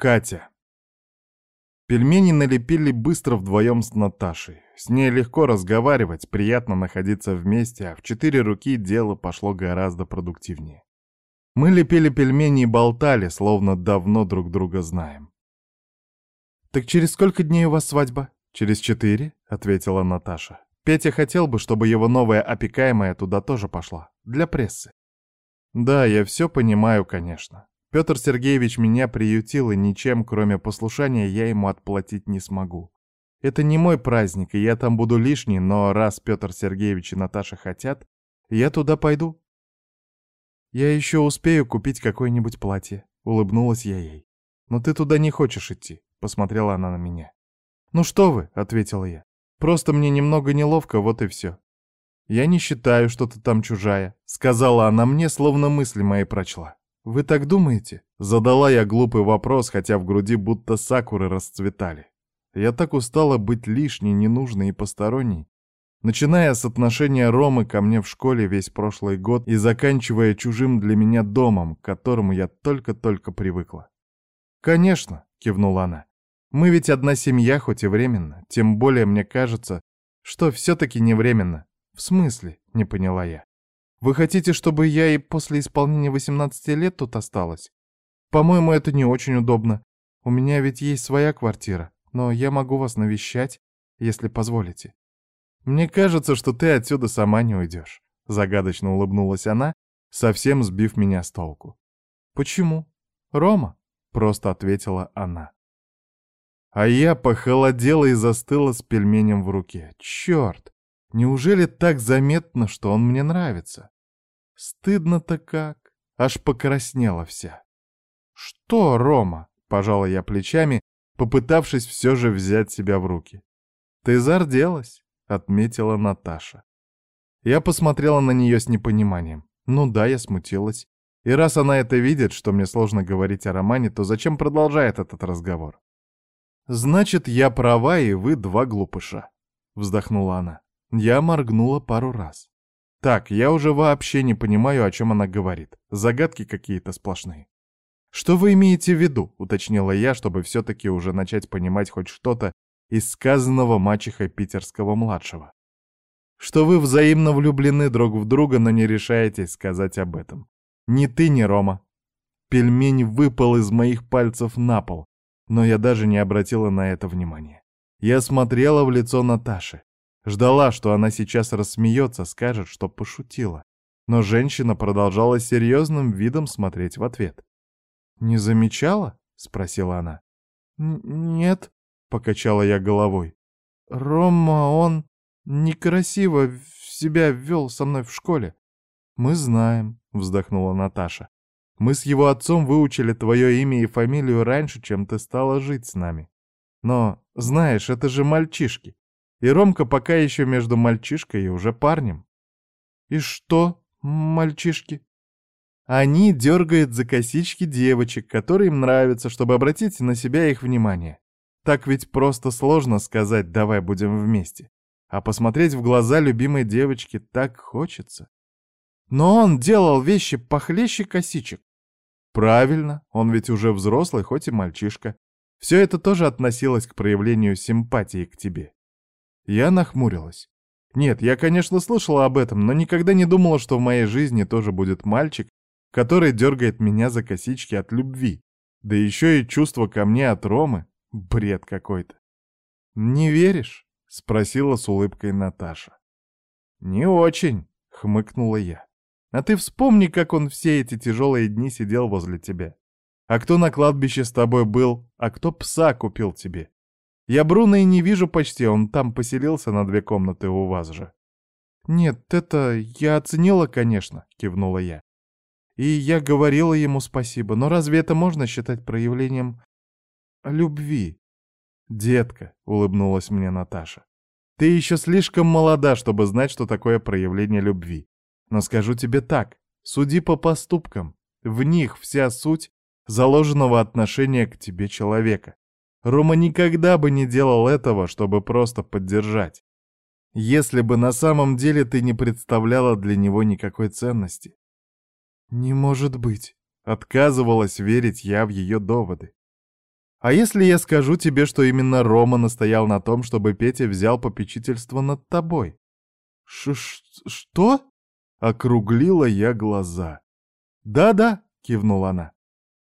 Катя. Пельмени налепили быстро вдвоем с Наташей. С ней легко разговаривать, приятно находиться вместе, а в четыре руки дело пошло гораздо продуктивнее. Мы лепили пельмени и болтали, словно давно друг друга знаем. «Так через сколько дней у вас свадьба?» «Через четыре», — ответила Наташа. «Петя хотел бы, чтобы его новая опекаемая туда тоже пошла. Для прессы». «Да, я все понимаю, конечно. Петр Сергеевич меня приютил, и ничем, кроме послушания, я ему отплатить не смогу. Это не мой праздник, и я там буду лишний, но раз Петр Сергеевич и Наташа хотят, я туда пойду. Я еще успею купить какое-нибудь платье, улыбнулась я ей. Но ты туда не хочешь идти, посмотрела она на меня. Ну что вы, ответила я. Просто мне немного неловко, вот и все. Я не считаю, что ты там чужая, сказала она мне, словно мысли мои прочла. «Вы так думаете?» Задала я глупый вопрос, хотя в груди будто сакуры расцветали. Я так устала быть лишней, ненужной и посторонней. Начиная с отношения Ромы ко мне в школе весь прошлый год и заканчивая чужим для меня домом, к которому я только-только привыкла. «Конечно», — кивнула она, — «мы ведь одна семья, хоть и временно, тем более мне кажется, что все-таки не временно». «В смысле?» — не поняла я. Вы хотите, чтобы я и после исполнения 18 лет тут осталась? По-моему, это не очень удобно. У меня ведь есть своя квартира, но я могу вас навещать, если позволите. Мне кажется, что ты отсюда сама не уйдешь. Загадочно улыбнулась она, совсем сбив меня с толку. Почему? Рома? Просто ответила она. А я похолодела и застыла с пельменем в руке. Черт! Неужели так заметно, что он мне нравится? Стыдно-то как, аж покраснела вся. Что, Рома? Пожала я плечами, попытавшись все же взять себя в руки. Ты зарделась, отметила Наташа. Я посмотрела на нее с непониманием. Ну да, я смутилась. И раз она это видит, что мне сложно говорить о романе, то зачем продолжает этот разговор? «Значит, я права, и вы два глупыша», — вздохнула она. Я моргнула пару раз. Так, я уже вообще не понимаю, о чем она говорит. Загадки какие-то сплошные. «Что вы имеете в виду?» — уточнила я, чтобы все-таки уже начать понимать хоть что-то из сказанного мачехой питерского-младшего. «Что вы взаимно влюблены друг в друга, но не решаетесь сказать об этом. Ни ты, ни Рома». Пельмень выпал из моих пальцев на пол, но я даже не обратила на это внимания. Я смотрела в лицо Наташи. Ждала, что она сейчас рассмеется, скажет, что пошутила. Но женщина продолжала серьезным видом смотреть в ответ. «Не замечала?» — спросила она. «Нет», — покачала я головой. «Рома, он некрасиво себя вел со мной в школе». «Мы знаем», — вздохнула Наташа. «Мы с его отцом выучили твое имя и фамилию раньше, чем ты стала жить с нами. Но, знаешь, это же мальчишки. И Ромка пока еще между мальчишкой и уже парнем. И что, мальчишки? Они дергают за косички девочек, которые им нравятся, чтобы обратить на себя их внимание. Так ведь просто сложно сказать «давай будем вместе». А посмотреть в глаза любимой девочки так хочется. Но он делал вещи похлеще косичек. Правильно, он ведь уже взрослый, хоть и мальчишка. Все это тоже относилось к проявлению симпатии к тебе. Я нахмурилась. Нет, я, конечно, слышала об этом, но никогда не думала, что в моей жизни тоже будет мальчик, который дергает меня за косички от любви. Да еще и чувство ко мне от Ромы. Бред какой-то. «Не веришь?» — спросила с улыбкой Наташа. «Не очень», — хмыкнула я. «А ты вспомни, как он все эти тяжелые дни сидел возле тебя. А кто на кладбище с тобой был, а кто пса купил тебе? Я Бруно и не вижу почти, он там поселился на две комнаты у вас же. Нет, это я оценила, конечно, кивнула я. И я говорила ему спасибо, но разве это можно считать проявлением любви? Детка, улыбнулась мне Наташа. Ты еще слишком молода, чтобы знать, что такое проявление любви. Но скажу тебе так, суди по поступкам. В них вся суть заложенного отношения к тебе человека. Рома никогда бы не делал этого, чтобы просто поддержать. Если бы на самом деле ты не представляла для него никакой ценности. Не может быть. Отказывалась верить я в ее доводы. А если я скажу тебе, что именно Рома настоял на том, чтобы Петя взял попечительство над тобой? Ш -ш что? Округлила я глаза. Да-да, кивнула она.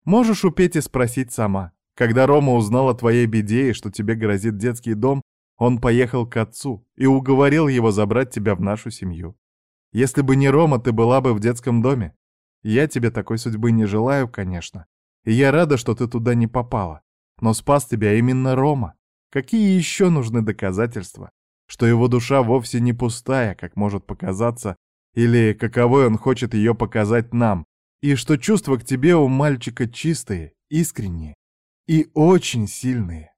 Можешь у Пети спросить сама. Когда Рома узнал о твоей беде и что тебе грозит детский дом, он поехал к отцу и уговорил его забрать тебя в нашу семью. Если бы не Рома, ты была бы в детском доме. Я тебе такой судьбы не желаю, конечно. И я рада, что ты туда не попала. Но спас тебя именно Рома. Какие еще нужны доказательства, что его душа вовсе не пустая, как может показаться, или каковой он хочет ее показать нам, и что чувства к тебе у мальчика чистые, искренние и очень сильные.